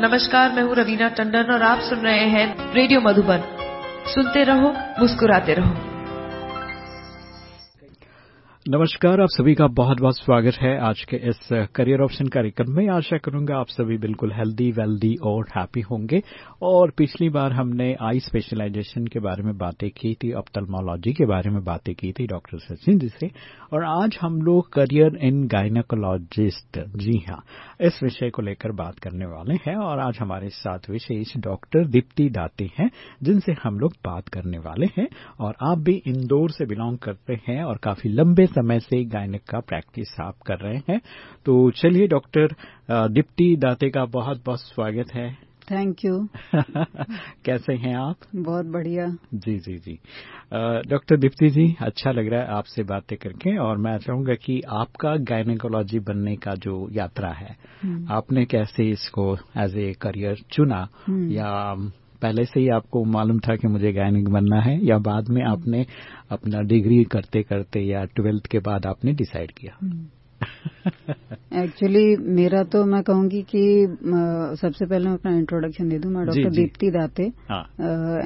नमस्कार, मैं हूँ रवीना टंडन और आप सुन रहे हैं रेडियो मधुबन। सुनते रहो, मुस्कुराते रहो। नमस्कार, आप सभी का बहुत बहुत स्वागत है आज के इस करियर ऑप्शन कार्यक्रम में। आशा करूँगा आप सभी बिल्कुल हेल्दी वेल्दी और हैप्पी होंगे। और पिछली बार हमने आई स्पेशलाइजेशन के बारे में बातें की थी ऑप्थल्मोलॉजी के बारे में बातें की थी डॉक्टर सचिन जी से। और आज हम लोग करियर इन गायनाकोलॉजिस्ट जी हाँ इस विषय को लेकर बात करने वाले हैं। और आज हमारे साथ विशेष डॉक्टर दीप्ति दाते हैं, जिनसे हम लोग बात करने वाले हैं। और आप भी इंदौर से बिलोंग करते हैं और काफ़ी लंबे समय से गायनिक का प्रैक्टिस आप कर रहे हैं। तो चलिए डॉक्टर दीप्ति दाते का बहुत बहुत स्वागत है। थैंक यू कैसे हैं आप? बहुत बढ़िया। जी जी जी। डॉक्टर दीप्ति जी अच्छा लग रहा है आपसे बातें करके और मैं चाहूँगा कि आपका गायनेकोलॉजी बनने का जो यात्रा है आपने कैसे इसको एज ए करियर चुना या पहले से ही आपको मालूम था कि मुझे गायनिक बनना है, या बाद में आपने अपना डिग्री करते करते या ट्वेल्थ के बाद आपने डिसाइड किया। एक्चुअली मेरा तो मैं कहूँगी कि सबसे पहले मैं अपना इंट्रोडक्शन दे दूँ। मैं doctor Deepti Date.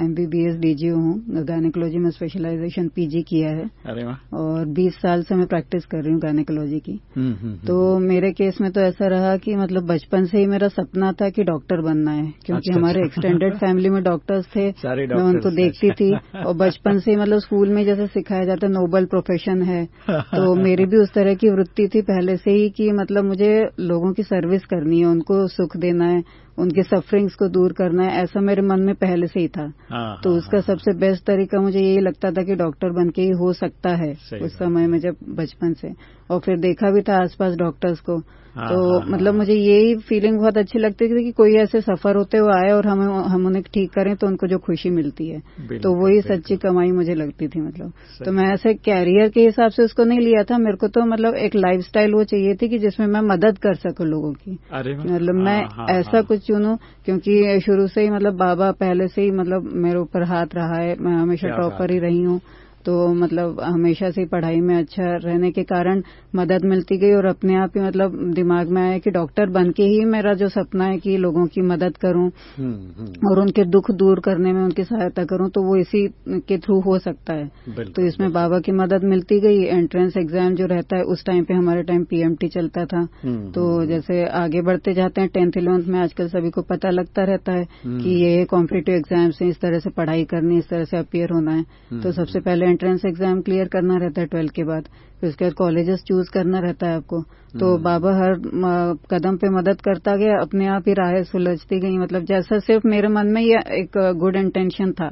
MBBS DGO हूँ। गायनेकोलॉजी में स्पेशलाइजेशन पीजी किया है। अरे और 20 साल से मैं प्रैक्टिस कर रही हूँ गायनेकोलॉजी की। हम्म, हम्म, तो मेरे केस में तो ऐसा रहा कि मतलब बचपन से ही मेरा सपना था कि डॉक्टर बनना है। क्योंकि अच्छा, हमारे एक्सटेंडेड फैमिली में डॉक्टर्स थे। मैं उनको देखती थी। और बचपन से ही मतलब स्कूल में जैसे सिखाया जाता है नोबल प्रोफेशन है। तो मेरी भी उस तरह की वृत्ति थी पहले से ही कि मतलब मुझे लोगों की सर्विस करनी है उनको सुख देना है। उनके सफरिंग्स को दूर करना है ऐसा मेरे मन में पहले से ही था। हाँ, तो हाँ, उसका सबसे बेस्ट तरीका मुझे यही लगता था कि डॉक्टर बन के ही हो सकता है उस समय में जब बचपन से। और फिर देखा भी था आसपास डॉक्टर्स को। हाँ, तो हाँ, मतलब मुझे यही फीलिंग बहुत अच्छी लगती थी कि कोई ऐसे सफ़र होते हुए आए और हम हम उन्हें ठीक करें तो उनको जो खुशी मिलती है। तो वही सच्ची कमाई मुझे लगती थी मतलब। तो मैं ऐसे कैरियर के हिसाब से उसको नहीं लिया था मेरे को तो मतलब एक लाइफ वो चाहिए थी कि जिसमें मैं मदद कर सकूँ लोगों की। मतलब मैं ऐसा कुछ चुनूं क्योंकि शुरू से ही मतलब बाबा पहले से ही मतलब मेरे ऊपर हाथ रहा है। मैं हमेशा टॉपर ही। रही हूँ। तो मतलब हमेशा से पढ़ाई में अच्छा रहने के कारण मदद मिलती गई और अपने आप ही मतलब दिमाग में आया कि डॉक्टर बन के ही मेरा जो सपना है कि लोगों की मदद करूँ और उनके दुख दूर करने में उनकी सहायता करूँ तो वो इसी के थ्रू हो सकता है। तो इसमें बाबा की मदद मिलती गई एंट्रेंस एग्ज़ाम जो रहता है उस टाइम पे हमारे टाइम पीएमटी चलता था। तो जैसे आगे बढ़ते जाते हैं टेंथ इलेवंथ में आजकल सभी को पता लगता रहता है कि ये कॉम्पिटेटिव एग्ज़ाम्स हैं इस तरह से पढ़ाई करनी इस तरह से अपियर होना है। तो सबसे पहले एंट्रेंस एग्ज़ाम क्लियर करना रहता है ट्वेल्थ के बाद। फिर उसके बाद कॉलेजेस चूज़ करना रहता है आपको। तो बाबा हर कदम पे मदद करता गया अपने आप ही राहें सुलझती गई। मतलब जैसा सिर्फ़ मेरे मन में ये एक गुड इंटेंशन था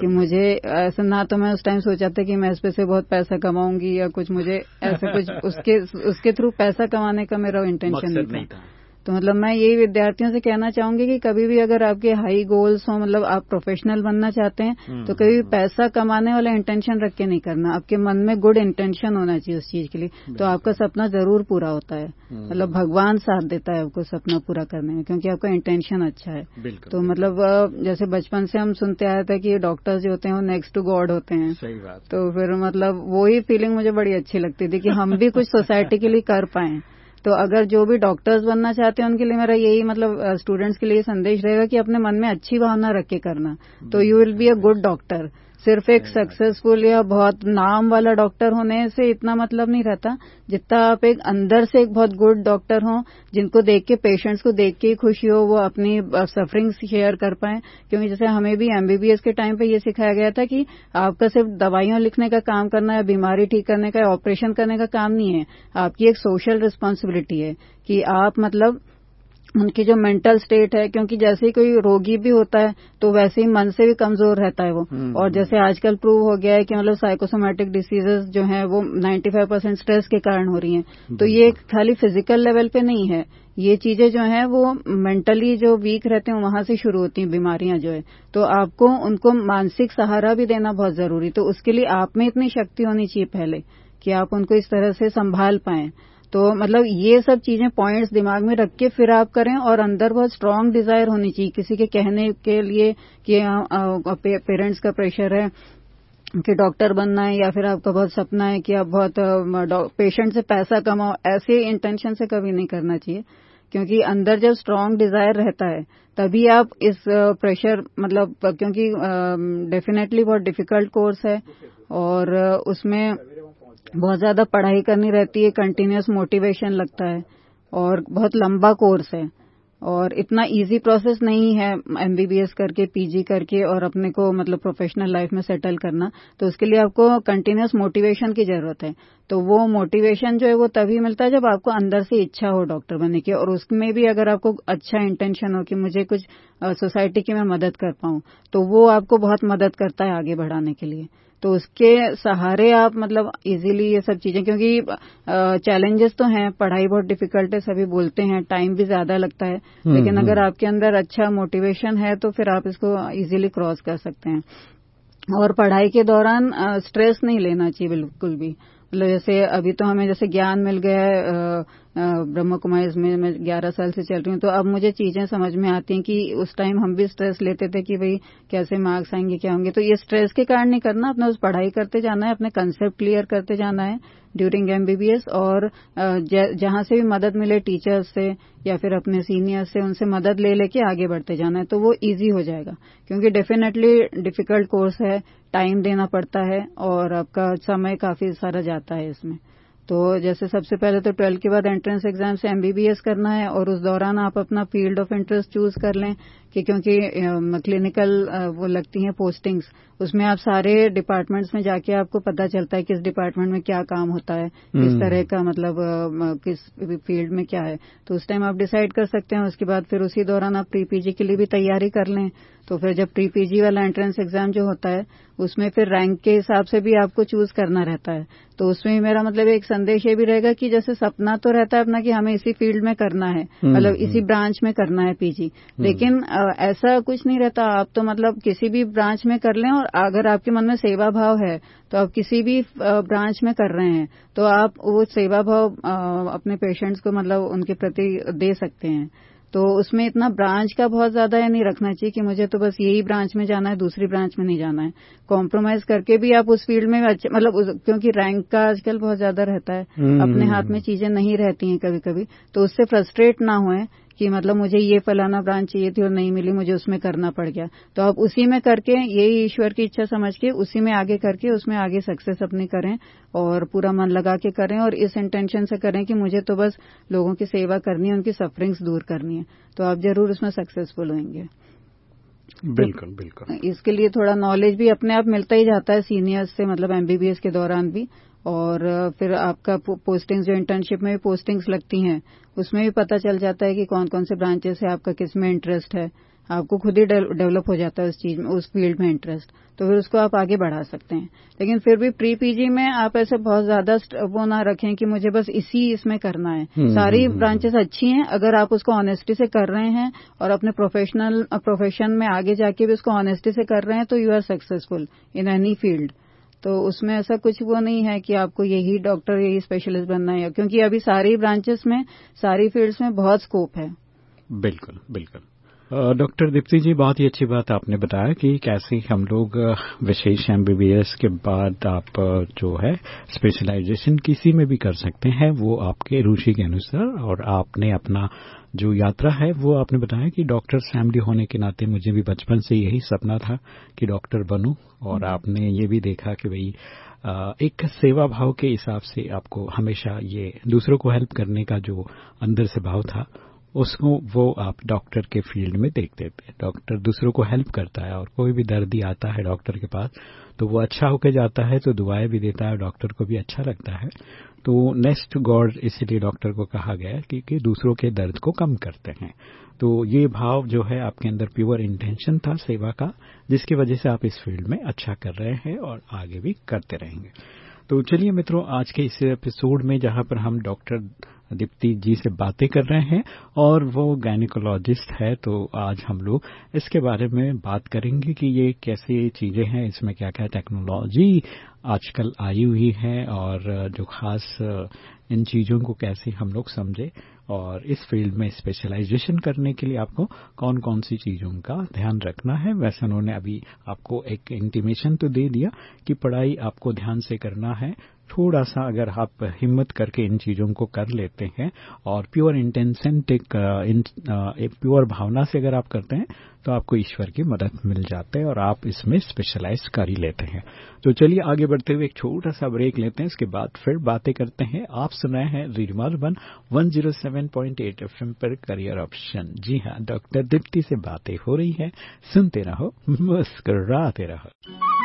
कि मुझे ऐसा ना तो मैं उस टाइम सोचा था कि मैं इस पे से बहुत पैसा कमाऊँगी या कुछ मुझे ऐसा कुछ उसके उसके थ्रू पैसा कमाने का मेरा इंटेंशन नहीं था। तो मतलब मैं यही विद्यार्थियों से कहना चाहूँगी कि कभी भी अगर आपके हाई गोल्स हो मतलब आप प्रोफेशनल बनना चाहते हैं तो कभी भी पैसा कमाने वाला इंटेंशन रख के नहीं करना। आपके मन में गुड इंटेंशन होना चाहिए उस चीज़ के लिए। तो आपका सपना ज़रूर पूरा होता है। मतलब भगवान साथ देता है आपको सपना पूरा करने में क्योंकि आपका इंटेंशन अच्छा है। तो मतलब जैसे बचपन से हम सुनते आए थे कि डॉक्टर्स जो होते हैं वो नेक्स्ट टू गॉड होते हैं। सही बात। तो फिर मतलब वही फीलिंग मुझे बड़ी अच्छी लगती थी कि हम भी कुछ सोसाइटी के लिए कर पाए। तो अगर जो भी डॉक्टर्स बनना चाहते हैं उनके लिए मेरा यही मतलब स्टूडेंट्स के लिए संदेश रहेगा कि अपने मन में अच्छी भावना रख के करना। तो you will be a good doctor सिर्फ़ एक सक्सेसफुल या बहुत नाम वाला डॉक्टर होने से इतना मतलब नहीं रहता। जितना आप एक अंदर से एक बहुत गुड डॉक्टर हो जिनको देख के पेशेंट्स को देख के ही खुशी हो वो अपनी सफरिंग शेयर कर पाए। क्योंकि जैसे हमें भी एमबीबीएस के टाइम पे ये सिखाया गया था कि आपका सिर्फ़ दवाइयाँ लिखने का काम करना या बीमारी ठीक करने का ऑपरेशन करने का काम नहीं है। आपकी एक सोशल रिस्पॉन्सिबिलिटी है कि आप मतलब उनकी जो मेंटल स्टेट है क्योंकि जैसे ही कोई रोगी भी होता है तो वैसे ही मन से भी कमज़ोर रहता है वो। और जैसे आजकल प्रूव हो गया है कि मतलब साइकोसोमेटिक डिसीजेस जो हैं वो 95 परसेंट स्ट्रेस के कारण हो रही हैं। तो ये खाली फ़िज़िकल लेवल पे नहीं है। ये चीज़ें जो हैं वो मेंटली जो वीक रहते हैं वहाँ से शुरू होती हैं बीमारियाँ जो है। तो आपको उनको मानसिक सहारा भी देना बहुत ज़रूरी। तो उसके लिए आप में इतनी शक्ति होनी चाहिए पहले कि आप उनको इस तरह से संभाल पाएँ। तो मतलब ये सब चीज़ें पॉइंट्स दिमाग में रख के फिर आप करें और अंदर बहुत स्ट्रांग डिज़ायर होनी चाहिए। किसी के कहने के लिए कि पेरेंट्स का प्रेशर है कि डॉक्टर बनना है या फिर आपका बहुत सपना है कि आप बहुत पेशेंट से पैसा कमाओ, ऐसे इंटेंशन से कभी नहीं करना चाहिए। क्योंकि अंदर जब स्ट्रांग डिज़ायर रहता है, तभी आप इस प्रेशर मतलब क्योंकि डेफिनेटली बहुत डिफ़िकल्ट कोर्स है और उसमें बहुत ज़्यादा पढ़ाई करनी रहती है कंटिन्यूस मोटिवेशन लगता है और बहुत लंबा कोर्स है और इतना इजी प्रोसेस नहीं है एमबीबीएस करके पीजी करके और अपने को मतलब प्रोफेशनल लाइफ में सेटल करना। तो उसके लिए आपको कंटिन्यूस मोटिवेशन की ज़रूरत है। तो वो मोटिवेशन जो है वो तभी मिलता है जब आपको अंदर से इच्छा हो डॉक्टर बनने की और उसमें भी अगर आपको अच्छा इंटेंशन हो कि मुझे कुछ सोसाइटी की मैं मदद कर पाऊँ तो वो आपको बहुत मदद करता है आगे बढ़ाने के लिए। तो उसके सहारे आप मतलब इजीली ये सब चीज़ें क्योंकि चैलेंजेस तो हैं पढ़ाई बहुत डिफ़िकल्ट है सभी बोलते हैं टाइम भी ज़्यादा लगता है। हम्म, लेकिन अगर हम्म। आपके अंदर अच्छा मोटिवेशन है तो फिर आप इसको इजीली क्रॉस कर सकते हैं। और पढ़ाई के दौरान स्ट्रेस नहीं लेना चाहिए बिल्कुल भी। मतलब जैसे अभी तो हमें जैसे ज्ञान मिल गया है ब्रह्म कुमारी इसमें मैं ग्यारह साल से चल रही हूँ। तो अब मुझे चीज़ें समझ में आती हैं कि उस टाइम हम भी स्ट्रेस लेते थे कि भाई, कैसे मार्क्स आएँगे, क्या होंगे? तो ये स्ट्रेस के कारण नहीं करना, अपने उस पढ़ाई करते जाना है, अपने कंसेप्ट क्लियर करते जाना है ड्यूरिंग एमबीबीएस और जहाँ से भी मदद मिले टीचर्स से या फिर अपने सीनियर्स से, उनसे मदद ले लेके आगे बढ़ते जाना है तो वो इजी हो जाएगा। क्योंकि डेफिनेटली डिफ़िकल्ट कोर्स है टाइम देना पड़ता है और आपका समय काफ़ी सारा जाता है इसमें। तो जैसे सबसे पहले तो ट्वेल्थ के बाद एंट्रेंस एग्ज़ाम से एमबीबीएस करना है और उस दौरान आप अपना फ़ील्ड ऑफ़ इंटरेस्ट चूज़ कर लें कि क्योंकि क्लिनिकल वो लगती हैं पोस्टिंग्स उसमें आप सारे डिपार्टमेंट्स में जाके आपको पता चलता है किस डिपार्टमेंट में क्या काम होता है किस हम्म। तरह का मतलब किस फ़ील्ड में क्या है। तो उस टाइम आप डिसाइड कर सकते हैं उसके बाद फिर उसी दौरान आप प्री पीजी के लिए भी तैयारी कर लें। तो फिर जब प्रीपीजी वाला एंट्रेंस एग्ज़ाम जो होता है उसमें फिर रैंक के हिसाब से भी आपको चूज़ करना रहता है। तो उसमें भी मेरा मतलब एक संदेश ये भी रहेगा कि जैसे सपना तो रहता है अपना कि हमें इसी फ़ील्ड में करना है हम्म, मतलब इसी ब्रांच हम्म। में करना है पीजी लेकिन ऐसा कुछ नहीं रहता आप तो मतलब किसी भी ब्रांच में कर लें और अगर आपके मन में सेवा भाव है तो आप किसी भी ब्रांच में कर रहे हैं तो आप वो सेवा भाव अपने पेशेंट्स को मतलब उनके प्रति दे सकते हैं। तो उसमें इतना ब्रांच का बहुत ज़्यादा नहीं रखना चाहिए कि मुझे तो बस यही ब्रांच में जाना है दूसरी ब्रांच में नहीं जाना है। कॉम्प्रोमाइज करके भी आप उस फ़ील्ड में अच्छे मतलब क्योंकि रैंक का आजकल बहुत ज़्यादा रहता है। हम्म, अपने हाथ में चीज़ें नहीं रहती हैं कभी कभी तो उससे फ्रस्ट्रेट ना हुए कि मतलब मुझे ये फलाना ब्रांच चाहिए थी और नहीं मिली मुझे उसमें करना पड़ गया। तो आप उसी में करके यही ईश्वर की इच्छा समझ के उसी में आगे करके उसमें आगे सक्सेस अपनी करें और पूरा मन लगा के करें और इस इंटेंशन से करें कि मुझे तो बस लोगों की सेवा करनी है उनकी सफरिंग्स दूर करनी है। तो आप ज़रूर उसमें सक्सेसफुल होंगे। बिल्कुल बिल्कुल। इसके लिए थोड़ा नॉलेज भी अपने आप मिलता ही जाता है सीनियर्स से मतलब एमबीबीएस के दौरान भी। और फिर आपका पोस्टिंग्स जो इंटर्नशिप में भी पोस्टिंग्स लगती हैं उसमें भी पता चल जाता है कि कौन कौन से ब्रांचेस है आपका किसमें इंटरेस्ट है। आपको खुद ही डेवलप हो जाता है उस चीज़ में उस फ़ील्ड में इंटरेस्ट तो फिर उसको आप आगे बढ़ा सकते हैं। लेकिन फिर भी प्री पीजी में आप ऐसे बहुत ज़्यादा वो ना रखें कि मुझे बस इसी इसमें करना है। हम्म, सारी ब्रांचेस हम्म, हम्म। अच्छी हैं अगर आप उसको ऑनेस्टी से कर रहे हैं और अपने प्रोफेशनल प्रोफेशन में आगे जाके भी उसको ऑनेस्टी से कर रहे हैं तो you are successful in any field तो उसमें ऐसा कुछ वो नहीं है कि आपको यही डॉक्टर यही स्पेशलिस्ट बनना है क्योंकि अभी सारी ब्रांचेस में, सारी फील्ड्स में बहुत स्कोप है। बिल्कुल बिल्कुल। डॉक्टर दीप्ति जी, बहुत ही अच्छी बात आपने बताया कि कैसे हम लोग विशेष एमबीबीएस के बाद आप जो है स्पेशलाइजेशन किसी में भी कर सकते हैं, वो आपके रुचि के अनुसार और आपने अपना जो यात्रा है वो आपने बताया कि डॉक्टर फैमिली होने के नाते मुझे भी बचपन से यही सपना था कि डॉक्टर बनूं और हम्म। आपने ये भी देखा कि भाई एक सेवा भाव के हिसाब से आपको हमेशा ये दूसरों को हेल्प करने का जो अंदर से भाव था उसको वो आप डॉक्टर के फ़ील्ड में देखते थे डॉक्टर दूसरों को हेल्प करता है और कोई भी दर्दी आता है डॉक्टर के पास तो वो अच्छा होकर जाता है तो दुआएँ भी देता है डॉक्टर को भी अच्छा लगता है तो नेक्स्ट गॉड इसीलिए डॉक्टर को कहा गया कि, कि दूसरों के दर्द को कम करते हैं। तो ये भाव जो है आपके अंदर प्योर इंटेंशन था सेवा का जिसकी वजह से आप इस फ़ील्ड में अच्छा कर रहे हैं और आगे भी करते रहेंगे। तो चलिए मित्रों, आज के इस एपिसोड में जहाँ पर हम डॉक्टर दीप्ति जी से बातें कर रहे हैं और वो गायनिकोलॉजिस्ट है तो आज हम लोग इसके बारे में बात करेंगे कि ये कैसे चीज़ें हैं, इसमें क्या क्या टेक्नोलॉजी आजकल आई हुई है और जो खास इन चीज़ों को कैसे हम लोग समझे। और इस फ़ील्ड में स्पेशलाइजेशन करने के लिए आपको कौन कौन सी चीज़ों का ध्यान रखना है? वैसे उन्होंने अभी आपको एक इंटीमेशन तो दे दिया कि पढ़ाई आपको ध्यान से करना है। थोड़ा सा अगर आप हिम्मत करके इन चीज़ों को कर लेते हैं और प्योर इंटेंशन प्योर भावना से अगर आप करते हैं तो आपको ईश्वर की मदद मिल जाते हैं और आप इसमें स्पेशलाइज कर ही लेते हैं। तो चलिए आगे बढ़ते हुए एक छोटा सा ब्रेक लेते हैं, इसके बाद फिर बातें करते हैं। आप सुनाए हैं रिजमाल one one zero seven point eight F M पर करियर ऑप्शन जी हाँ डॉक्टर दीप्ति से बातें हो रही है। सुनते रहो, मुस्कराते रहो।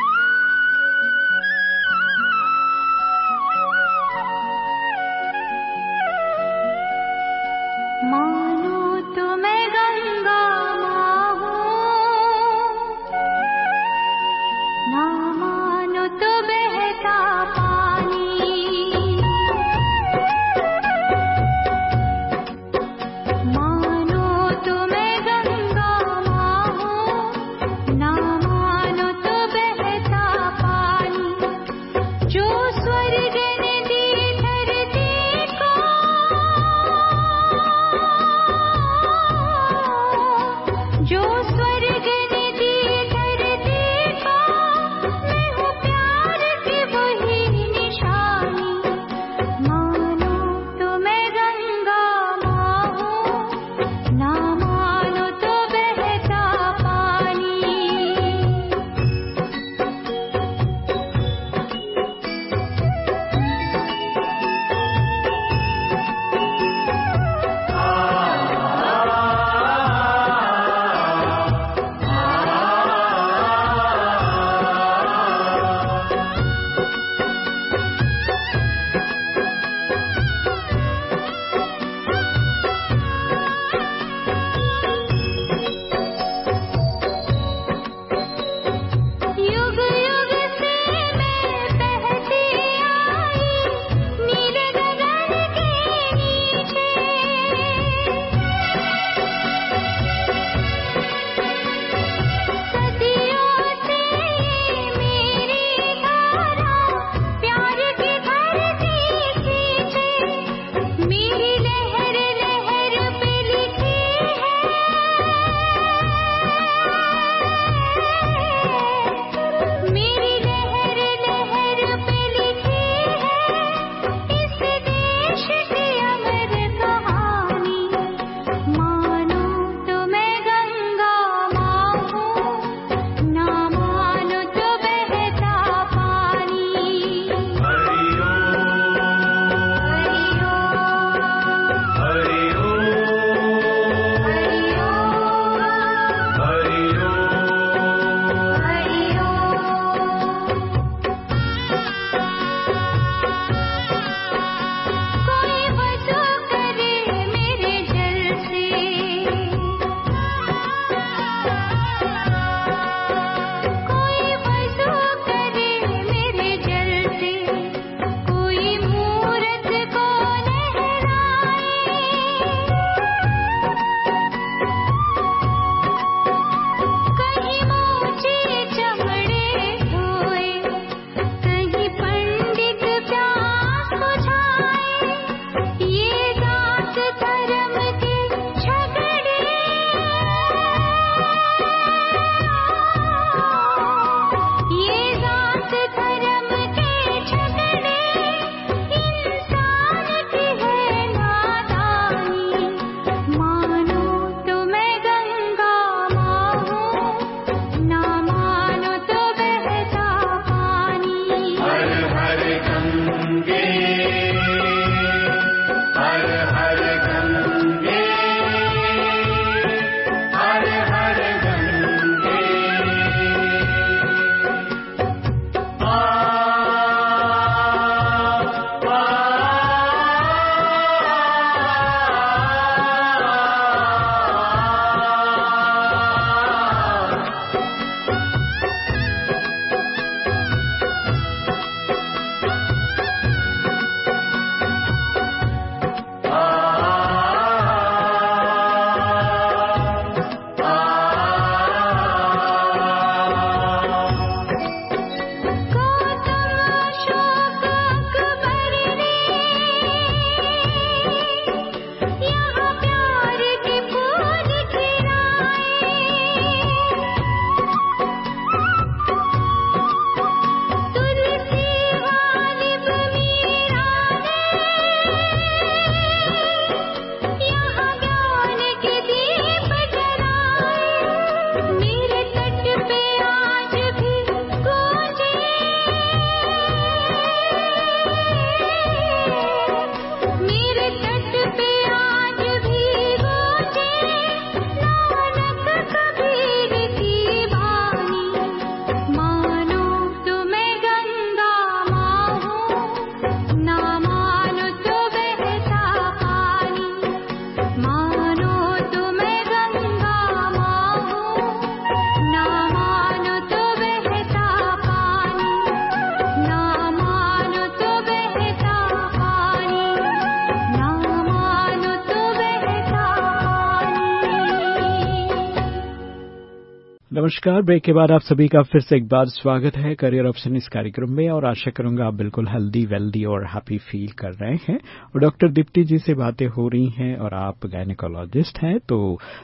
नमस्कार। ब्रेक के बाद आप सभी का फिर से एक बार स्वागत है करियर ऑप्शन इस कार्यक्रम में और आशा करूँगा आप बिल्कुल हेल्दी वेल्दी और हैप्पी फील कर रहे हैं। और डॉक्टर दीप्ति जी से बातें हो रही हैं और आप गायनेकोलॉजिस्ट हैं तो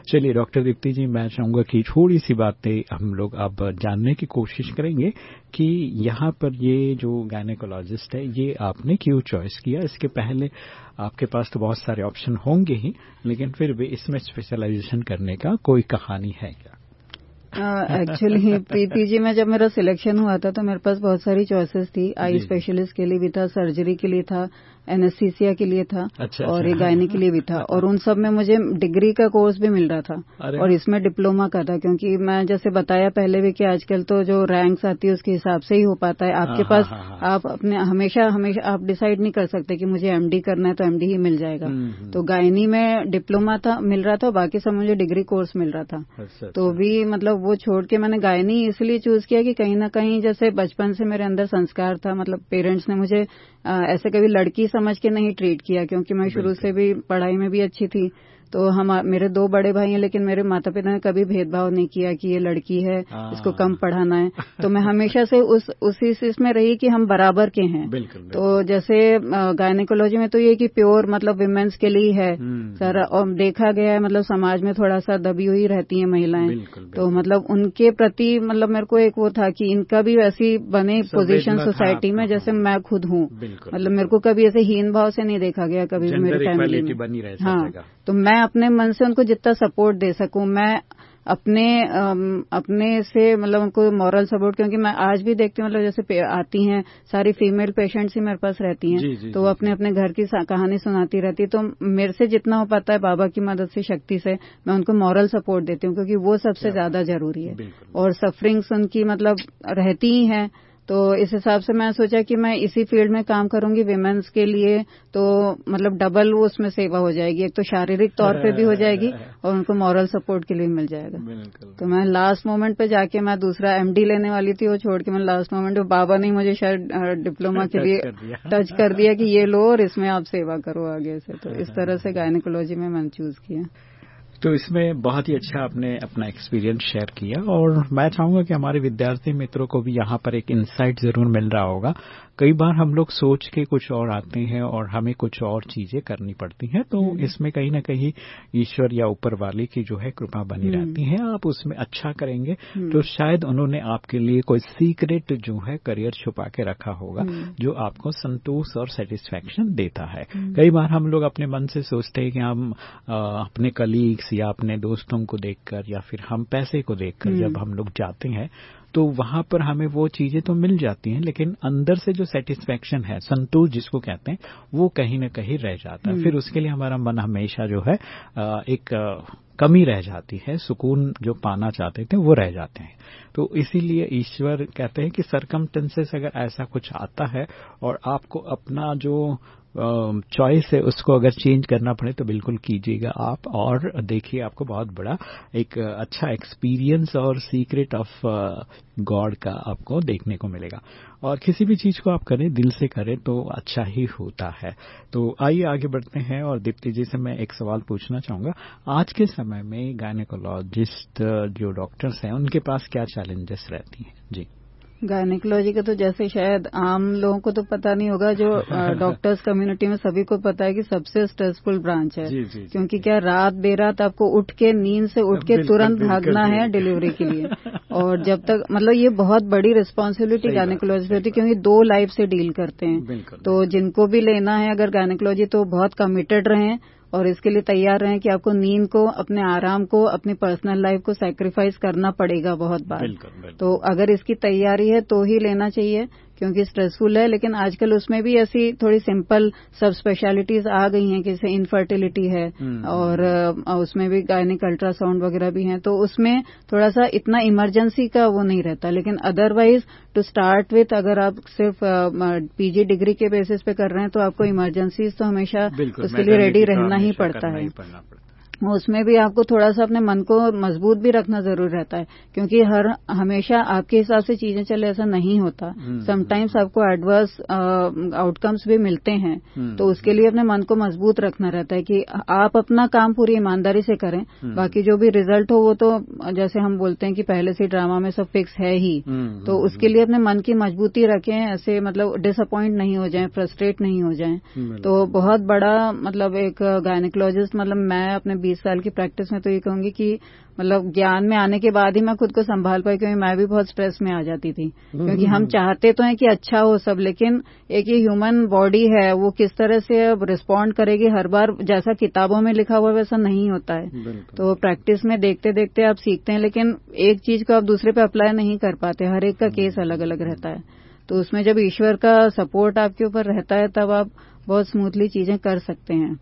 चलिए डॉक्टर दीप्ति जी, मैं चाहूँगा कि थोड़ी सी बातें हम लोग अब जानने की कोशिश करेंगे कि यहाँ पर ये जो गायनेकोलॉजिस्ट है, ये आपने क्यों चॉइस किया? इसके पहले आपके पास तो बहुत सारे ऑप्शन होंगे ही, लेकिन फिर भी इसमें स्पेशलाइजेशन करने का कोई कहानी है क्या? एक्चुअली प्रीति जी में जब मेरा सिलेक्शन हुआ था तो मेरे पास बहुत सारी चॉइसेस थी. आई स्पेशलिस्ट के लिए भी था सर्जरी के लिए था. एनेस्थीसिया के लिए था अच्छा, और अच्छा, गायनी के लिए भी था। और उन सब में मुझे डिग्री का कोर्स भी मिल रहा था और इसमें डिप्लोमा का था क्योंकि मैं जैसे बताया पहले भी कि आजकल तो जो रैंक्स आती है उसके हिसाब से ही हो पाता है। आपके हाँ, पास हाँ, हाँ, आप अपने हमेशा हमेशा आप डिसाइड नहीं कर सकते कि मुझे एमडी करना है तो एमडी ही मिल जाएगा। हम्म, हम्म। तो गायनी में डिप्लोमा था मिल रहा था बाकी सब मुझे डिग्री कोर्स मिल रहा था। अच्छा, तो अच्छा। भी मतलब वो छोड़ के मैंने गायनी इसलिए चूज़ किया कि कहीं ना कहीं जैसे बचपन से मेरे अंदर संस्कार था मतलब पेरेंट्स ने मुझे ऐसे कभी लड़की समझ के नहीं ट्रीट किया क्योंकि मैं शुरू से भी पढ़ाई में भी अच्छी थी। तो हम मेरे दो बड़े भाई हैं लेकिन मेरे माता पिता ने कभी भेदभाव नहीं किया कि ये लड़की है हाँ। इसको कम पढ़ाना है। तो मैं हमेशा से उस उसी इसमें रही कि हम बराबर के हैं। बिल्कुल, तो जैसे गायनेकोलॉजी में तो ये कि प्योर मतलब विमेंस के लिए है हम्म, सर और देखा गया है मतलब समाज में थोड़ा सा दबी हुई रहती है महिलाएँ। तो मतलब उनके प्रति मतलब मेरे को एक वो था कि इनका भी वैसी बने पोजीशन सोसाइटी में जैसे। मैं खुद हूँ। मतलब मेरे को कभी ऐसे हीन भाव से नहीं देखा गया कभी मेरी फैमिली में। हाँ। तो मैं अपने मन से उनको जितना सपोर्ट दे सकूँ मैं अपने अपने से मतलब उनको मॉरल सपोर्ट क्योंकि मैं आज भी देखती हूँ मतलब जैसे आती हैं सारी फीमेल पेशेंट्स ही मेरे पास रहती हैं जी, जी, तो वो अपने अपने घर की कहानी सुनाती रहती है तो मेरे से जितना हो पाता है बाबा की मदद से शक्ति से मैं उनको मॉरल सपोर्ट देती हूँ क्योंकि वो सबसे ज़्यादा ज़रूरी है। और सफरिंग्स उनकी मतलब रहती ही हैं तो इस हिसाब से मैं सोचा कि मैं इसी फ़ील्ड में काम करूँगी विमेंस के लिए तो मतलब डबल वो उसमें सेवा हो जाएगी। एक तो शारीरिक तौर पे भी हो जाएगी और उनको मॉरल सपोर्ट के लिए मिल जाएगा। तो मैं लास्ट मोमेंट पे जाके मैं दूसरा एमडी लेने वाली थी वो छोड़ के मैं लास्ट मोमेंट पे बाबा ने मुझे शायद डिप्लोमा के लिए टच कर दिया कि ये लो और इसमें आप सेवा करो आगे से। तो इस तरह से गायनिकोलॉजी में मैंने चूज़ किया। तो इसमें बहुत ही अच्छा आपने अपना एक्सपीरियंस शेयर किया और मैं चाहूँगा कि हमारे विद्यार्थी मित्रों को भी यहाँ पर एक इंसाइट ज़रूर मिल रहा होगा। कई बार हम लोग सोच के कुछ और आते हैं और हमें कुछ और चीज़ें करनी पड़ती हैं तो इसमें कहीं ना कहीं ईश्वर या ऊपर वाले की जो है कृपा बनी रहती है। आप उसमें अच्छा करेंगे तो शायद उन्होंने आपके लिए कोई सीक्रेट जो है करियर छुपा के रखा होगा जो आपको संतोष और सेटिस्फेक्शन देता है। कई बार हम लोग अपने मन से सोचते हैं कि हम अपने कलीग्स या अपने दोस्तों को देखकर या फिर हम पैसे को देखकर जब हम लोग जाते हैं तो वहाँ पर हमें वो चीज़ें तो मिल जाती हैं लेकिन अंदर से जो सेटिस्फेक्शन है संतोष जिसको कहते हैं वो कहीं ना कहीं रह जाता है। फिर उसके लिए हमारा मन हमेशा जो है एक कमी रह जाती है सुकून जो पाना चाहते थे वो रह जाते हैं। तो इसीलिए ईश्वर कहते हैं कि सरकमटेंसेस अगर ऐसा कुछ आता है और आपको अपना जो चॉइस है, उसको अगर चेंज करना पड़े तो बिल्कुल कीजिएगा आप। और देखिए, आपको बहुत बड़ा एक अच्छा एक्सपीरियंस और सीक्रेट ऑफ़ गॉड का आपको देखने को मिलेगा। और किसी भी चीज़ को आप करें, दिल से करें तो अच्छा ही होता है। तो आइए आगे बढ़ते हैं और दीप्ति जी से मैं एक सवाल पूछना चाहूँगा। आज के समय में गायनेकोलॉजिस्ट जो डॉक्टर्स हैं, उनके पास क्या चैलेंजेस रहती हैं? जी। गायनिकोलॉजी का तो जैसे शायद आम लोगों को तो पता नहीं होगा जो डॉक्टर्स कम्युनिटी में सभी को पता है कि सबसे स्ट्रेसफुल ब्रांच है। जी, जी, क्योंकि जी, क्या रात बेरात आपको उठ के नींद से उठ के तुरंत भागना है डिलीवरी के लिए। और जब तक मतलब ये बहुत बड़ी रिस्पॉन्सिबिलिटी गायनिकोलॉजी होती है क्योंकि दो लाइफ से डील करते हैं। तो जिनको भी लेना है अगर गायनिकोलॉजी तो बहुत कमिटेड रहें और इसके लिए तैयार रहें कि आपको नींद को अपने आराम को अपनी पर्सनल लाइफ को सैक्रिफाइस करना पड़ेगा बहुत बार बिल्कुल, बिल्कुल। तो अगर इसकी तैयारी है तो ही लेना चाहिए क्योंकि स्ट्रेसफुल है लेकिन आजकल उसमें भी ऐसी थोड़ी सिंपल सब स्पेशलिटीज आ गई हैं जैसे इनफर्टिलिटी है हम्म, और उसमें भी गायनिक अल्ट्रासाउंड वगैरह भी हैं तो उसमें थोड़ा सा इतना इमरजेंसी का वो नहीं रहता लेकिन अदरवाइज़ टू स्टार्ट विथ अगर आप सिर्फ़ पीजी डिग्री के बेसिस पे कर रहे हैं तो आपको इमरजेंसीज तो हमेशा उसके लिए रेडी रहना ही पड़ता पड़ना पड़ता है। उसमें भी आपको थोड़ा सा अपने मन को मज़बूत भी रखना ज़रूर रहता है क्योंकि हर हमेशा आपके हिसाब से चीज़ें चले ऐसा नहीं होता। समटाइम्स हम्म, आपको एडवर्स आउटकम्स भी मिलते हैं हम्म, तो उसके लिए अपने मन को मज़बूत रखना रहता है कि आप अपना काम पूरी ईमानदारी से करें हम्म। बाकी जो भी रिज़ल्ट हो वो तो जैसे हम बोलते हैं कि पहले से ड्रामा में सब फिक्स है ही। तो उसके लिए अपने मन की मजबूती रखें ऐसे मतलब डिसअपॉइंट नहीं हो जाए फ्रस्ट्रेट नहीं हो जाए। तो बहुत बड़ा मतलब एक गायनिकोलॉजिस्ट मतलब मैं अपने बीस साल की प्रैक्टिस में तो ये कहूँगी कि मतलब ज्ञान में आने के बाद ही मैं खुद को संभाल पाई क्योंकि मैं भी बहुत स्ट्रेस में आ जाती थी। क्योंकि हम चाहते तो हैं कि अच्छा हो सब लेकिन एक ये ह्यूमन बॉडी है वो किस तरह से अब रिस्पॉन्ड करेगी हर बार जैसा किताबों में लिखा हुआ वैसा नहीं होता है। तो प्रैक्टिस में देखते देखते आप सीखते हैं लेकिन एक चीज़ को आप दूसरे पे अप्लाई नहीं कर पाते हर एक का केस अलग अलग रहता है। तो उसमें जब ईश्वर का सपोर्ट आपके ऊपर रहता है तब आप बहुत स्मूथली चीज़ें कर सकते हैं।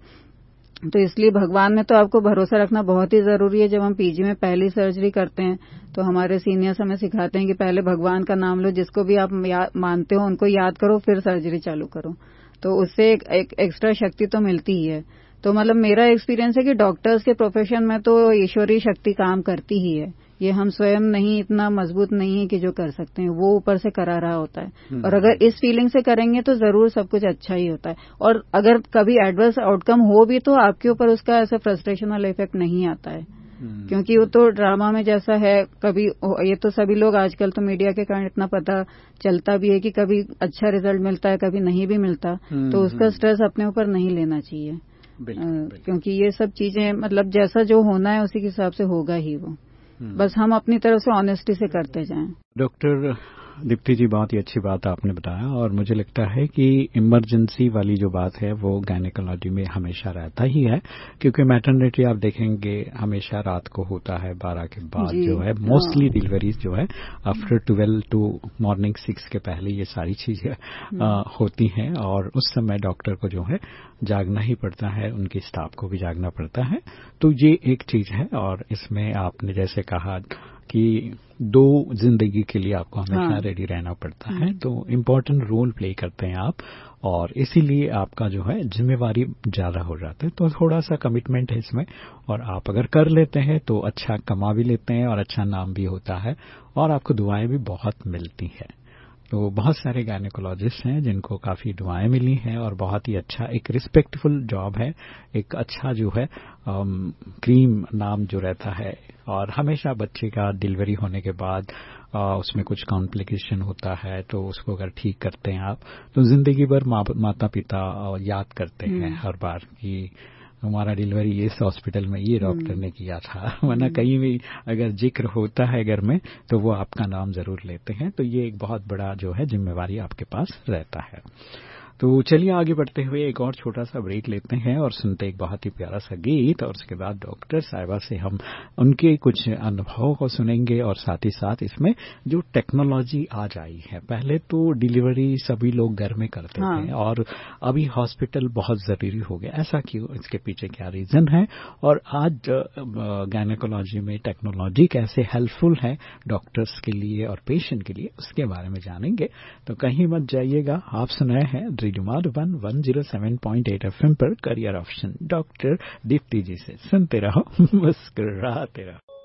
तो इसलिए भगवान में तो आपको भरोसा रखना बहुत ही ज़रूरी है। जब हम पीजी में पहली सर्जरी करते हैं तो हमारे सीनियर्स हमें सिखाते हैं कि पहले भगवान का नाम लो जिसको भी आप मानते हो उनको याद करो फिर सर्जरी चालू करो। तो उससे एक, एक एक्स्ट्रा शक्ति तो मिलती ही है। तो मतलब मेरा एक्सपीरियंस है कि डॉक्टर्स के प्रोफेशन में तो ईश्वरीय शक्ति काम करती ही है। ये हम स्वयं नहीं इतना मज़बूत नहीं है कि जो कर सकते हैं वो ऊपर से करा रहा होता है। हम्म। और अगर इस फीलिंग से करेंगे तो ज़रूर सब कुछ अच्छा ही होता है। और अगर कभी एडवर्स आउटकम हो भी तो आपके ऊपर उसका ऐसा फ्रस्ट्रेशन वाला इफ़ेक्ट नहीं आता है। हम्म। क्योंकि वो तो ड्रामा में जैसा है कभी ये तो सभी लोग आजकल तो मीडिया के कारण इतना पता चलता भी है कि कभी अच्छा रिज़ल्ट मिलता है कभी नहीं भी मिलता। हम्म, तो उसका स्ट्रेस अपने ऊपर नहीं लेना चाहिए। बिल्कुल। क्योंकि ये सब चीज़ें मतलब जैसा जो होना है उसी के हिसाब से होगा ही वो। बस हम अपनी तरफ़ से ऑनेस्टी से करते जाएँ। डॉक्टर दीप्ति जी बहुत ही अच्छी बात आपने बताया और मुझे लगता है कि इमरजेंसी वाली जो बात है वो गायनेकोलॉजी में हमेशा रहता ही है क्योंकि मैटरनिटी आप देखेंगे हमेशा रात को होता है बारह के बाद जो है मोस्टली डिलीवरीज जो है after twelve to morning six के पहले ये सारी चीज़ें हम्म। होती हैं और उस समय डॉक्टर को जो है जागना ही पड़ता है उनके स्टाफ को भी जागना पड़ता है तो ये एक चीज़ है और इसमें आपने जैसे कहा कि दो ज़िंदगी के लिए आपको हमेशा हाँ। रेडी रहना पड़ता है हम्म। तो इम्पोर्टेंट रोल प्ले करते हैं आप और इसीलिए आपका जो है जिम्मेवारी ज़्यादा हो जाता है तो थोड़ा सा कमिटमेंट है इसमें और आप अगर कर लेते हैं तो अच्छा कमा भी लेते हैं और अच्छा नाम भी होता है और आपको दुआएँ भी बहुत मिलती हैं तो बहुत सारे गायनेकोलॉजिस्ट हैं जिनको काफ़ी दुआएँ मिली हैं और बहुत ही अच्छा एक रिस्पेक्टफुल जॉब है एक अच्छा जो है क्रीम नाम जो रहता है और हमेशा बच्चे का डिलीवरी होने के बाद आ, उसमें कुछ कॉम्प्लिकेशन होता है तो उसको अगर ठीक करते हैं आप तो ज़िंदगी भर मा, माता पिता याद करते हैं हम्म। हर बार कि हमारा डिलीवरी इस हॉस्पिटल में ये डॉक्टर हम्म। ने किया था वरना हम्म। कहीं भी अगर ज़िक्र होता है घर में तो वो आपका नाम ज़रूर लेते हैं तो ये एक बहुत बड़ा जो है जिम्मेवारी आपके पास रहता है तो चलिए आगे बढ़ते हुए एक और छोटा सा ब्रेक लेते हैं और सुनते एक बहुत ही प्यारा सा गीत और उसके बाद डॉक्टर साहिबा से हम उनके कुछ अनुभवों को सुनेंगे और साथ ही साथ इसमें जो टेक्नोलॉजी आज आई है। पहले तो डिलीवरी सभी लोग घर में करते हाँ। थे और अभी हॉस्पिटल बहुत ज़रूरी हो गया। ऐसा क्यों? इसके पीछे क्या रीजन है? और आज गायनेकोलॉजी में टेक्नोलॉजी कैसे हेल्पफुल है डॉक्टर्स के लिए और पेशेंट के लिए उसके बारे में जानेंगे। तो कहीं मत जाइएगा आप सुनाए हैं रेडियो माधुबन 107.8 एफएम पर career option doctor Deepti ji से सुनते रहो, मुस्कुराते रहो।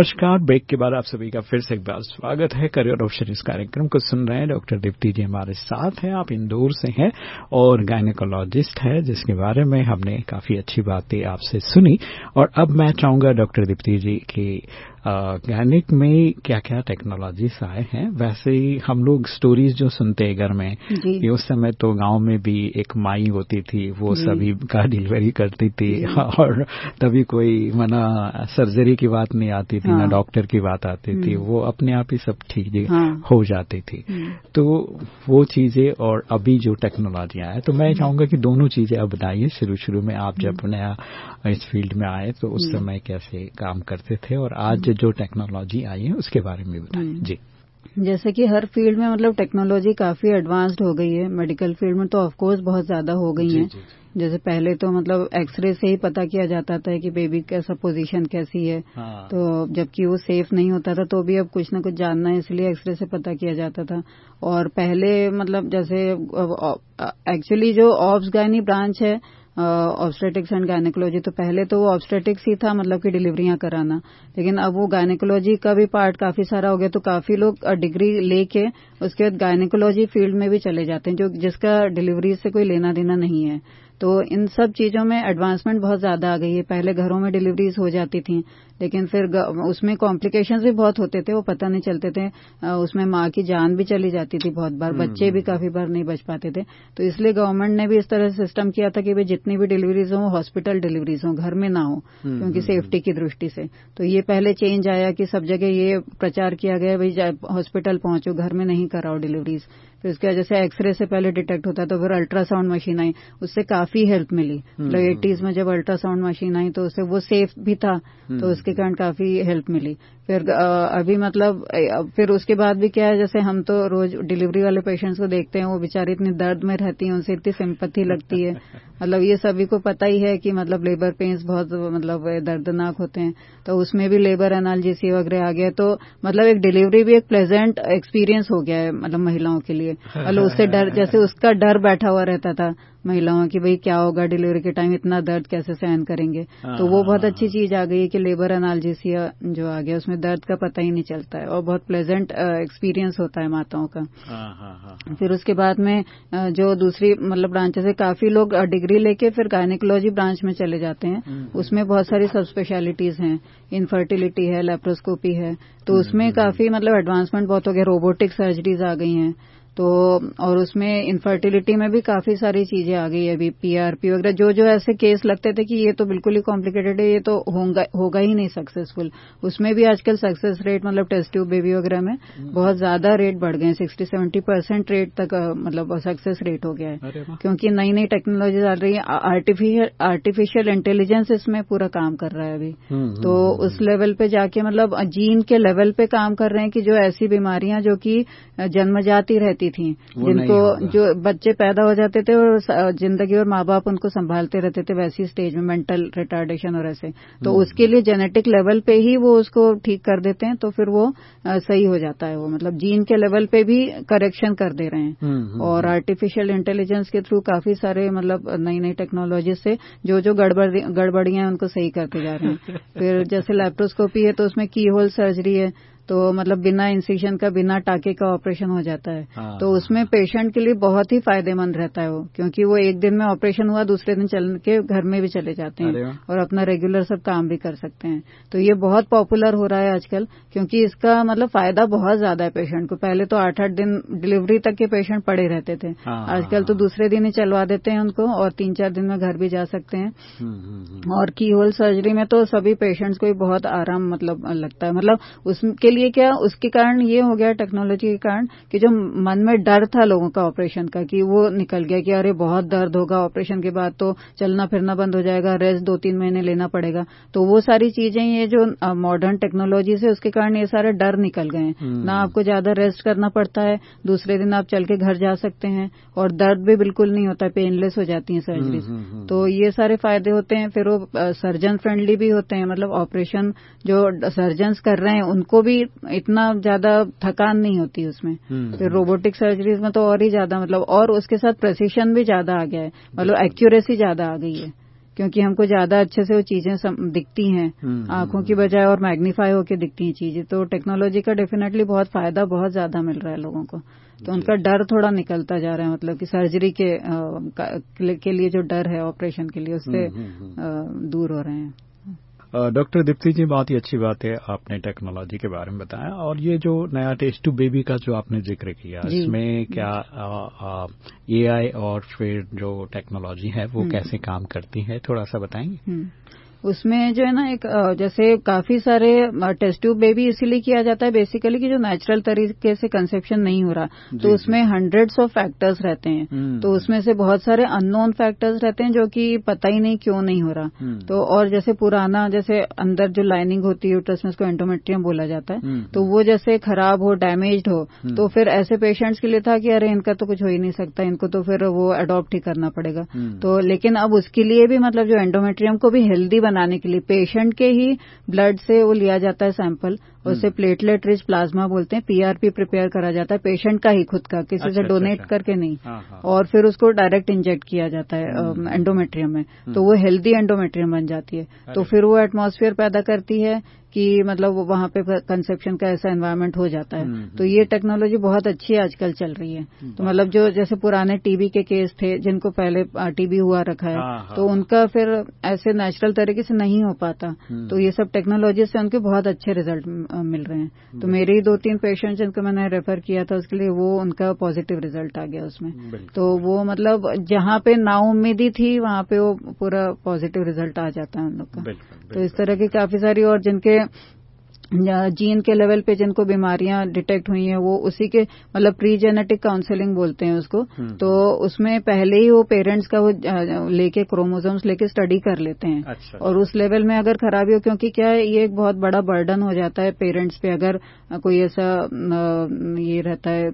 नमस्कार, ब्रेक के बाद आप सभी का फिर से एक बार स्वागत है करियर ऑप्शन इस कार्यक्रम को सुन रहे हैं। डॉक्टर दीप्ति जी हमारे साथ हैं, आप इंदौर से हैं और गायनेकोलॉजिस्ट हैं, जिसके बारे में हमने काफ़ी अच्छी बातें आपसे सुनी। और अब मैं चाहूँगा डॉक्टर दीप्ति जी की गैनिक में क्या क्या टेक्नोलॉजीज़ आए हैं? वैसे ही हम लोग स्टोरीज जो सुनते हैं घर में कि उस समय तो गाँव में भी एक माई होती थी वो सभी का डिलीवरी करती थी और तभी कोई मना सर्जरी की बात नहीं आती थी हाँ। ना डॉक्टर की बात आती थी वो अपने आप ही सब ठीक हाँ। हो जाती थी। तो वो चीज़ें और अभी जो टेक्नोलॉजी आए तो मैं चाहूँगा कि दोनों चीज़ें अब बताइए शुरू शुरू में आप जब नया इस फ़ील्ड में आए तो उस समय कैसे काम करते थे? और आज जो टेक्नोलॉजी आई है उसके बारे में बताएँ। जी। जैसे कि हर फ़ील्ड में मतलब टेक्नोलॉजी काफ़ी एडवांस्ड हो गई है। मेडिकल फ़ील्ड में तो ऑफकोर्स बहुत ज़्यादा हो गई है। जैसे पहले तो मतलब एक्सरे से ही पता किया जाता था कि बेबी कैसा पोजीशन कैसी है। हाँ। तो जबकि वो सेफ़ नहीं होता था तो भी अब कुछ ना कुछ जानना है इसलिए एक्सरे से पता किया जाता था। और पहले मतलब जैसे एक्चुअली जो ऑब्स गायनी ब्रांच है ऑब्स्टेटिक्स एंड गायनेकोलॉजी तो पहले तो वो ऑब्स्टेटिक्स ही था मतलब कि डिलीवरियाँ कराना। लेकिन अब वो गायनेकोलॉजी का भी पार्ट काफ़ी सारा हो गया तो काफ़ी लोग डिग्री लेके उसके बाद गायनेकोलॉजी फ़ील्ड में भी चले जाते हैं, जो जिसका डिलीवरी से कोई लेना देना नहीं है। तो इन सब चीज़ों में एडवांसमेंट बहुत ज़्यादा आ गई है। पहले घरों में डिलीवरीज हो जाती थी लेकिन फिर उसमें कॉम्प्लिकेशंस भी बहुत होते थे वो पता नहीं चलते थे। उसमें माँ की जान भी चली जाती थी बहुत बार बच्चे भी काफ़ी बार नहीं बच पाते थे। तो इसलिए गवर्नमेंट ने भी इस तरह से सिस्टम किया था कि भाई जितनी भी डिलीवरीज हो हॉस्पिटल डिलीवरीज हो घर में ना हो क्योंकि सेफ्टी की दृष्टि से। तो ये पहले चेंज आया कि सब जगह ये प्रचार किया गया भाई हॉस्पिटल पहुंचो घर में नहीं कराओ डिलीवरीज फिर उसके वजह से एक्सरे से पहले डिटेक्ट होता तो फिर अल्ट्रासाउंड मशीन आई उससे काफ़ी हेल्प मिली। मतलब एटीज में जब अल्ट्रासाउंड मशीन आई तो उससे वो सेफ़ भी था तो उसके कारण काफ़ी हेल्प मिली। फिर अभी मतलब फिर उसके बाद भी क्या है, जैसे हम तो रोज डिलीवरी वाले पेशेंट्स को देखते हैं, वो बेचारे इतनी दर्द में रहती हैं, उनसे इतनी सिंपत्ति लगती है। मतलब ये सभी को पता ही है कि मतलब लेबर पेन्स बहुत मतलब दर्दनाक होते हैं। तो उसमें भी लेबर एनालजेसी वगैरह आ गया तो मतलब एक डिलीवरी भी एक प्लेजेंट एक्सपीरियंस हो गया है मतलब महिलाओं के लिए। मतलब उससे डर जैसे उसका डर बैठा हुआ रहता था महिलाओं की भाई क्या होगा डिलीवरी के टाइम इतना दर्द कैसे सहन करेंगे। तो वो बहुत अच्छी चीज़ आ गई है कि लेबर एनालजेसिया जो आ गया उसमें दर्द का पता ही नहीं चलता है और बहुत प्लेजेंट एक्सपीरियंस होता है माताओं का। फिर उसके बाद में जो दूसरी मतलब ब्रांचेस है काफ़ी लोग डिग्री लेके फिर गायनिकोलॉजी ब्रांच में चले जाते हैं। उसमें बहुत सारी सब स्पेशलिटीज हैं। इनफर्टिलिटी है लेप्रोस्कोपी है। तो उसमें काफ़ी मतलब एडवांसमेंट बहुत हो गया। रोबोटिक सर्जरीज आ गई हैं। तो और उसमें इनफर्टिलिटी में भी काफ़ी सारी चीज़ें आ गई है अभी पीआरपी वगैरह जो जो ऐसे केस लगते थे कि ये तो बिल्कुल ही कॉम्प्लिकेटेड है ये तो होगा, होगा ही नहीं सक्सेसफुल उसमें भी आजकल सक्सेस रेट मतलब टेस्ट ट्यूब बेबी वगैरह में बहुत ज़्यादा रेट बढ़ गए सिक्सटी सेवेंटी परसेंट रेट तक मतलब सक्सेस रेट हो गया है। क्योंकि नई नई टेक्नोलॉजी आ रही है आर्टिफिशियल आर्टिफिशियल इंटेलिजेंस इसमें पूरा काम कर रहा है अभी। तो उस लेवल पे जाके मतलब जीन के लेवल पे काम कर रहे हैं कि जो ऐसी बीमारियाँ जो कि जन्मजाती रहती रहती थी जिनको जो बच्चे पैदा हो जाते थे और ज़िंदगी और माँ बाप उनको संभालते रहते थे वैसी स्टेज में मेंटल रिटार्डेशन और ऐसे। तो हम्म। उसके लिए जेनेटिक लेवल पे ही वो उसको ठीक कर देते हैं तो फिर वो सही हो जाता है वो। मतलब जीन के लेवल पे भी करेक्शन कर दे रहे हैं। हम्म, और आर्टिफिशियल इंटेलिजेंस के थ्रू काफ़ी सारे मतलब नई नई टेक्नोलॉजी से जो जो गड़बड़ियाँ उनको सही करते जा रहे हैं। फिर जैसे लैप्रोस्कोपी है तो उसमें की होल सर्जरी है। तो मतलब बिना इंसिशन का बिना टाके का ऑपरेशन हो जाता है। हाँ, तो उसमें पेशेंट के लिए बहुत ही फ़ायदेमंद रहता है वो क्योंकि वो एक दिन में ऑपरेशन हुआ दूसरे दिन चल के घर में भी चले जाते हैं और अपना रेगुलर सब काम भी कर सकते हैं। तो ये बहुत पॉपुलर हो रहा है आजकल क्योंकि इसका मतलब फ़ायदा बहुत ज़्यादा है पेशेंट को। पहले तो आठ आठ दिन डिलीवरी तक के पेशेंट पड़े रहते थे। हाँ, आजकल तो दूसरे दिन ही चलवा देते हैं उनको और तीन चार दिन में घर भी जा सकते हैं। हम्म, और की होल सर्जरी में तो सभी पेशेंट्स को ही बहुत आराम मतलब लगता है। मतलब उसके लिए लिए क्या उसके कारण ये हो गया टेक्नोलॉजी के कारण कि जो मन में डर था लोगों का ऑपरेशन का कि वो निकल गया कि अरे बहुत दर्द होगा ऑपरेशन के बाद तो चलना फिरना बंद हो जाएगा रेस्ट दो तीन महीने लेना पड़ेगा। तो वो सारी चीज़ें ये जो मॉडर्न टेक्नोलॉजी से उसके कारण ये सारे डर निकल गए हैं। ना आपको ज़्यादा रेस्ट करना पड़ता है दूसरे दिन आप चल के घर जा सकते हैं और दर्द भी बिल्कुल नहीं होता पेनलेस हो जाती है सर्जरीज तो ये सारे फ़ायदे होते हैं फिर वो सर्जन फ्रेंडली भी होते हैं मतलब ऑपरेशन जो सर्जन कर रहे हैं उनको भी इतना ज़्यादा थकान नहीं होती उसमें। फिर रोबोटिक सर्जरीज में तो और ही ज़्यादा मतलब और उसके साथ प्रेसिशन भी ज़्यादा आ गया है। मतलब एक्यूरेसी ज़्यादा आ गई है क्योंकि हमको ज़्यादा अच्छे से वो चीज़ें दिखती हैं। आँखों की बजाय और मैग्नीफाई होकर दिखती हैं चीज़ें। तो टेक्नोलॉजी का डेफिनेटली बहुत फ़ायदा बहुत ज़्यादा मिल रहा है लोगों को। तो उनका डर थोड़ा निकलता जा रहा है मतलब कि सर्जरी के के लिए जो डर है ऑपरेशन के लिए उससे दूर हो रहे हैं। डॉक्टर दीप्ति जी बहुत ही अच्छी बात है आपने टेक्नोलॉजी के बारे में बताया। और ये जो नया टेस्ट टू बेबी का जो आपने ज़िक्र किया इसमें क्या एआई और फिर जो टेक्नोलॉजी है वो कैसे काम करती है थोड़ा सा बताएँगे? उसमें जो है ना एक जैसे काफ़ी सारे टेस्ट ट्यूब बेबी इसीलिए किया जाता है बेसिकली कि जो नेचुरल तरीके से कंसेप्शन नहीं हो रहा तो उसमें हंड्रेड्स ऑफ़ फैक्टर्स रहते हैं। तो उसमें से बहुत सारे अननोन फैक्टर्स रहते हैं जो कि पता ही नहीं क्यों नहीं हो रहा। तो और जैसे पुराना जैसे अंदर जो लाइनिंग होती है यूट्रस में उसको एंटोमेट्रियम बोला जाता है तो वो जैसे खराब हो डैमेज हो तो फिर ऐसे पेशेंट्स के लिए था कि अरे इनका तो कुछ हो ही नहीं सकता इनको तो फिर वो अडॉप्ट ही करना पड़ेगा। तो लेकिन अब उसके लिए भी मतलब जो एंडोमेट्रियम को भी हेल्दी बनाने के लिए पेशेंट के ही ब्लड से वो लिया जाता है सैंपल उसे प्लेटलेट रिच प्लाज्मा बोलते हैं पीआरपी प्रिपेयर करा जाता है पेशेंट का ही खुद का किसी अच्छा, से डोनेट अच्छा, करके नहीं। हाँ, हाँ, और फिर उसको डायरेक्ट इंजेक्ट किया जाता है एंडोमेट्रियम में। तो वो हेल्दी एंडोमेट्रियम बन जाती है। तो फिर वो एटमॉस्फेयर पैदा करती है कि मतलब वहाँ पे कंसेप्शन का ऐसा एनवायरमेंट हो जाता है। तो ये टेक्नोलॉजी बहुत अच्छी आजकल चल रही है। तो मतलब जो जैसे पुराने टीबी के केस थे जिनको पहले टीबी हुआ रखा है तो उनका फिर ऐसे नेचुरल तरीके से नहीं हो पाता। तो ये सब टेक्नोलॉजी से उनके बहुत अच्छे रिज़ल्ट मिल रहे हैं। तो मेरे ही दो तीन पेशेंट जिनको मैंने रेफर किया था उसके लिए वो उनका पॉजिटिव रिज़ल्ट आ गया उसमें। तो वो मतलब जहाँ पे नाउमीदी थी वहाँ पे वो पूरा पॉजिटिव रिज़ल्ट आ जाता है उन लोग का। तो इस तरह की काफ़ी सारी और जिनके जीन के लेवल पे जिनको बीमारियाँ डिटेक्ट हुई हैं वो उसी के मतलब प्री जेनेटिक काउंसलिंग बोलते हैं उसको। तो उसमें पहले ही वो पेरेंट्स का वो लेके क्रोमोजोम्स लेके स्टडी कर लेते हैं। अच्छा, और उस लेवल में अगर खराबी हो क्योंकि क्या है ये एक बहुत बड़ा बर्डन हो जाता है पेरेंट्स पे। अगर कोई ऐसा ये रहता है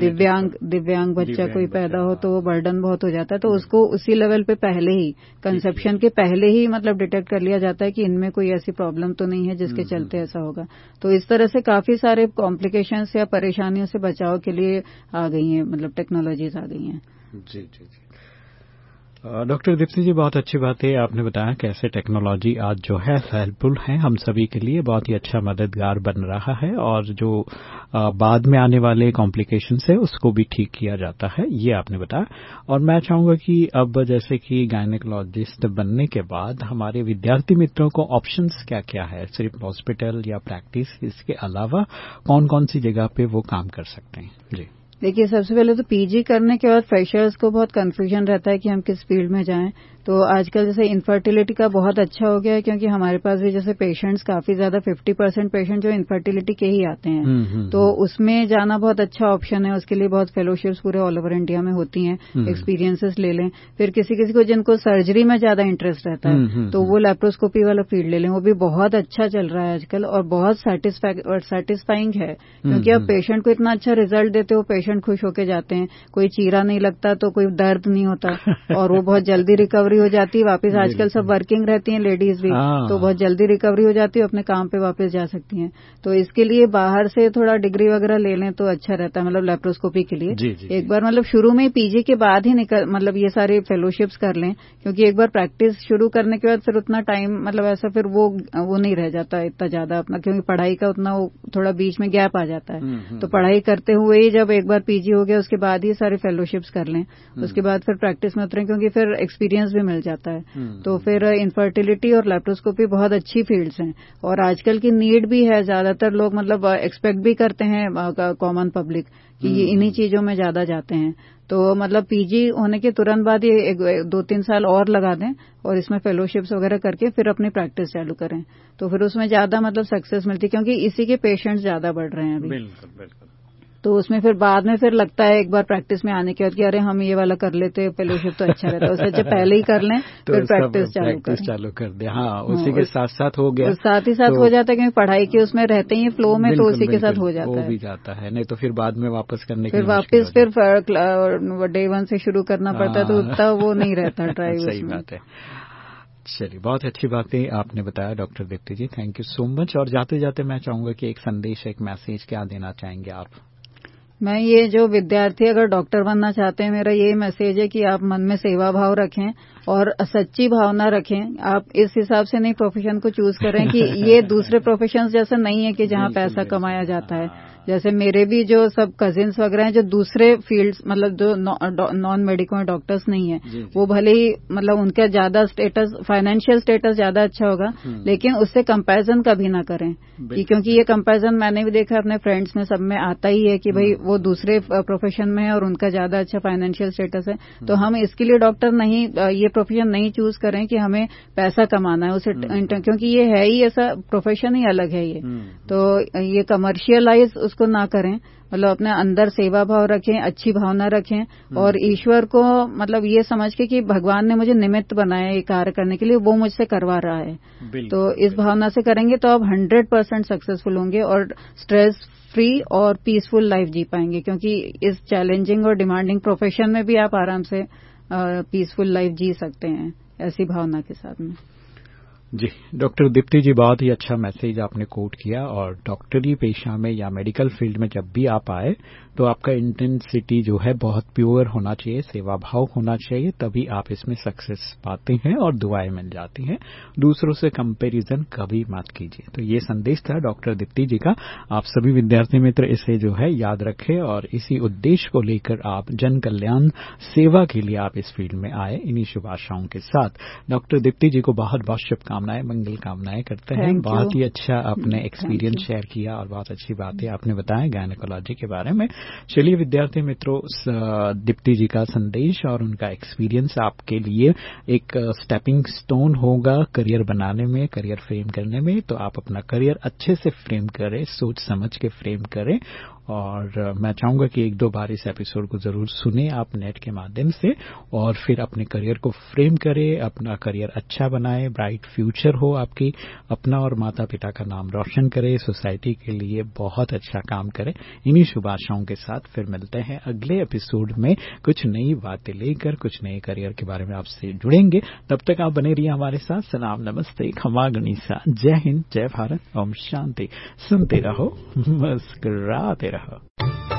दिव्यांग दिव्यांग बच्चा कोई पैदा हो तो वो बर्डन बहुत हो जाता है। तो उसको उसी लेवल पे पहले ही कंसेप्शन के पहले ही मतलब डिटेक्ट कर लिया जाता है कि इनमें कोई ऐसी प्रॉब्लम तो नहीं है जिसके चलते ऐसा होगा। होगा। तो इस तरह से काफ़ी सारे कॉम्प्लिकेशंस या परेशानियों से बचाव के लिए आ गई हैं मतलब टेक्नोलॉजीज़ आ गई हैं। जी जी जी। डॉक्टर दीप्ति जी, बहुत अच्छी बात है। आपने बताया कैसे टेक्नोलॉजी आज जो है हेल्पफुल है। हम सभी के लिए बहुत ही अच्छा मददगार बन रहा है और जो बाद में आने वाले कॉम्प्लिकेशन है, उसको भी ठीक किया जाता है। ये आपने बताया। और मैं चाहूँगा कि अब जैसे कि गायनेकोलॉजिस्ट बनने के बाद हमारे विद्यार्थी मित्रों को ऑप्शन क्या क्या है? सिर्फ़ हॉस्पिटल या प्रैक्टिस इसके अलावा कौन कौन सी जगह पे वो काम कर सकते हैं? जी। देखिए, सबसे पहले तो पीजी करने के बाद फ्रेशर्स को बहुत कंफ्यूजन रहता है कि हम किस फ़ील्ड में जाएँ। तो आजकल जैसे इनफर्टिलिटी का बहुत अच्छा हो गया है क्योंकि हमारे पास भी जैसे पेशेंट्स काफ़ी ज़्यादा 50 परसेंट पेशेंट जो इनफर्टिलिटी के ही आते हैं। तो उसमें जाना बहुत अच्छा ऑप्शन है उसके लिए बहुत फेलोशिप्स पूरे ऑल ओवर इंडिया में होती हैं एक्सपीरियंसेस ले लें। फिर किसी किसी को जिनको सर्जरी में ज़्यादा इंटरेस्ट रहता है तो वो लेप्रोस्कोपी वाला फ़ील्ड ले लें। वो भी बहुत अच्छा चल रहा है आजकल और बहुत सेटिस्फाइंग है। क्योंकि अब पेशेंट को इतना अच्छा रिज़ल्ट देते हो पेशेंट खुश होकर जाते हैं। कोई चीरा नहीं लगता तो कोई दर्द नहीं होता और वो बहुत जल्दी रिकवरी रिकवरी हो जाती है वापस आजकल सब वर्किंग रहती हैं लेडीज़ भी तो बहुत जल्दी रिकवरी हो जाती है अपने काम पे वापस जा सकती हैं। तो इसके लिए बाहर से थोड़ा डिग्री वगैरह ले लें तो अच्छा रहता है मतलब लेप्रोस्कोपी के लिए। जी, जी, एक बार मतलब शुरू में पीजी के बाद ही निकल मतलब ये सारे फेलोशिप्स कर लें क्योंकि एक बार प्रैक्टिस शुरू करने के बाद फिर उतना टाइम मतलब ऐसा फिर वो वो नहीं रह जाता इतना ज़्यादा अपना क्योंकि पढ़ाई का उतना थोड़ा बीच में गैप आ जाता है। तो पढ़ाई करते हुए ही जब एक बार बार पीजी हो गया उसके बाद ही सारे फेलोशिप्स कर लें। उसके बाद फिर प्रैक्टिस में उतरें क्योंकि फिर एक्सपीरियंस भी मिल जाता है। तो फिर इनफर्टिलिटी और लेप्रोस्कोपी बहुत अच्छी फील्ड्स हैं। और आजकल की नीड भी है ज़्यादातर लोग मतलब एक्सपेक्ट भी करते हैं कॉमन पब्लिक कि ये इन्हीं चीज़ों में ज़्यादा जाते हैं। तो मतलब पीजी होने के तुरंत बाद ये एक, दो तीन साल और लगा दें और इसमें फेलोशिप्स वगैरह करके फिर अपनी प्रैक्टिस चालू करें। तो फिर उसमें ज़्यादा मतलब सक्सेस मिलती है क्योंकि इसी के पेशेंट्स ज़्यादा बढ़ रहे हैं अभी। बिल्कुल बिल्कुल। तो उसमें फिर बाद में फिर लगता है एक बार प्रैक्टिस में आने के बाद कि अरे हम ये वाला कर लेते फेलोशिप तो अच्छा रहता है। उससे अच्छा पहले ही कर लें तो फिर प्रैक्टिस चालू प्रैक्टिस चालू कर दे। हाँ उसी के साथ साथ हो गया। साथ ही साथ तो- हो जाता है क्योंकि पढ़ाई के उसमें रहते ही फ्लो में तो उसी के साथ हो जाता है भी जाता है। नहीं तो फिर बाद में वापस करने फिर वापस फिर डे वन से शुरू करना पड़ता है तो हाँ। उतना वो नहीं रहता ड्राइव सही बात है। चलिए बहुत अच्छी बातें आपने बताया doctor Deepti ji. Thank you so much और जाते जाते मैं चाहूँगा कि एक संदेश एक मैसेज क्या देना चाहेंगे आप? मैं ये जो विद्यार्थी अगर डॉक्टर बनना चाहते हैं मेरा ये मैसेज है कि आप मन में सेवा भाव रखें और सच्ची भावना रखें। आप इस हिसाब से नहीं प्रोफेशन को चूज़ करें कि ये दूसरे प्रोफेशन जैसा नहीं है कि जहाँ पैसा कमाया जाता है। हाँ। जैसे मेरे भी जो सब कजिन्स वगैरह हैं जो दूसरे फील्ड्स मतलब जो नॉन मेडिकल डॉक्टर्स नहीं है। वो भले ही मतलब उनका ज़्यादा स्टेटस फाइनेंशियल स्टेटस ज़्यादा अच्छा होगा लेकिन उससे कंपैरिजन कभी ना करें कि हम्म। क्योंकि ये कंपैरिजन मैंने भी देखा अपने फ्रेंड्स में सब में आता ही है कि भाई हम्म। वो दूसरे प्रोफेशन में है और उनका ज़्यादा अच्छा फाइनेंशियल स्टेटस है तो हम्म। हम इसके लिए डॉक्टर नहीं ये प्रोफेशन नहीं चूज़ करें कि हमें पैसा कमाना है उसे हम्म। क्योंकि ये है ही ऐसा प्रोफेशन ही अलग है ये हम्म। तो ये कमर्शियलाइज उसको ना करें। मतलब अपने अंदर सेवा भाव रखें अच्छी भावना रखें हम्म। और ईश्वर को मतलब ये समझ के कि भगवान ने मुझे निमित्त बनाया ये कार्य करने के लिए वो मुझसे करवा रहा है। तो इस भावना से करेंगे तो आप हंड्रेड परसेंट सक्सेसफुल होंगे और स्ट्रेस फ्री और पीसफुल लाइफ जी पाएँगे क्योंकि इस चैलेंजिंग और डिमांडिंग प्रोफेशन में भी आप आराम से पीसफुल लाइफ जी सकते हैं ऐसी भावना के साथ में। जी, डॉक्टर दीप्ति जी, बहुत ही अच्छा मैसेज आपने कोट किया और डॉक्टरी पेशा में या मेडिकल फ़ील्ड में जब भी आप आए तो आपका इंटेंसिटी जो है बहुत प्योर होना चाहिए सेवा भाव होना चाहिए तभी आप इसमें सक्सेस पाते हैं और दुआएँ मिल जाती हैं। दूसरों से कंपैरिजन कभी मत कीजिए। तो ये संदेश था डॉक्टर दीप्ति जी का। आप सभी विद्यार्थी मित्र इसे जो है याद रखें और इसी उद्देश्य को लेकर आप जन कल्याण सेवा के लिए आप इस फ़ील्ड में आए। इन्हीं शुभ आशाओं के साथ डॉक्टर दीप्ति जी को बहुत बहुत शुभकामनाएँ मंगल कामनाएँ करते हैं। बहुत ही अच्छा आपने एक्सपीरियंस शेयर किया और बहुत अच्छी बातें आपने बताया गायनेकोलॉजी के बारे में। चलिए विद्यार्थी मित्रों दीप्ति जी का संदेश और उनका एक्सपीरियंस आपके लिए एक स्टेपिंग स्टोन होगा करियर बनाने में करियर फ्रेम करने में। तो आप अपना करियर अच्छे से फ्रेम करें, सोच समझ के फ्रेम करें और मैं चाहूँगा कि एक दो बार इस एपिसोड को ज़रूर सुने आप नेट के माध्यम से और फिर अपने करियर को फ्रेम करें, अपना करियर अच्छा बनाए, ब्राइट फ्यूचर हो आपकी, अपना और माता पिता का नाम रोशन करे, सोसाइटी के लिए बहुत अच्छा काम करे। इन्हीं शुभ आशाओं के साथ फिर मिलते हैं अगले एपिसोड में। कुछ नई बातें लेकर, कुछ नए करियर के बारे में आपसे जुड़ेंगे। तब तक आप बने रहिए हमारे साथ। सलाम, नमस्ते, खमा गणिसा जय हिंद, जय भारत। ओम शांति। सुनते रहो, मुस्कुराते her.